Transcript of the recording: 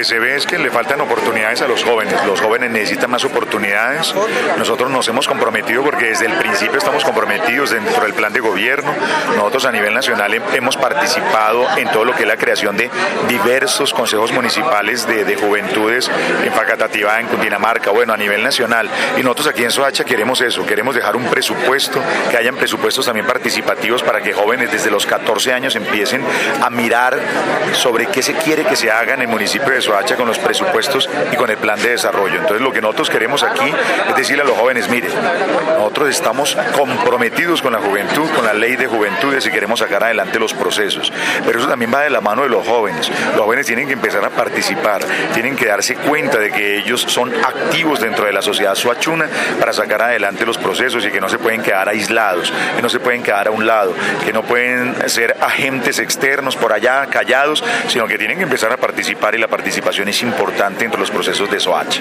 que se ve es que le faltan oportunidades a los jóvenes. Los jóvenes necesitan más oportunidades. Nosotros nos hemos comprometido porque desde el principio estamos comprometidos dentro del plan de gobierno. Nosotros a nivel nacional hemos participado en todo lo que es la creación de diversos consejos municipales de, de juventudes en Facatativá, en Cundinamarca, bueno, a nivel nacional. Y nosotros aquí en Soacha queremos eso, queremos dejar un presupuesto, que hayan presupuestos también participativos para que jóvenes desde los 14 años empiecen a mirar sobre qué se quiere que se haga en el municipio de Soacha con los presupuestos y con el plan de desarrollo. Entonces lo que nosotros queremos aquí es decirle a los jóvenes, miren, nosotros estamos comprometidos con la juventud, con la ley de juventudes y queremos sacar adelante los procesos. Pero eso también va de la mano de los jóvenes. Los jóvenes tienen que empezar a participar, tienen que darse cuenta de que ellos son activos dentro de la sociedad suachuna para sacar adelante los procesos y que no se pueden quedar aislados, que no se pueden quedar a un lado, que no pueden ser agentes externos por allá callados, sino que tienen que empezar a participar y la participación es importante entre los procesos de SOACH.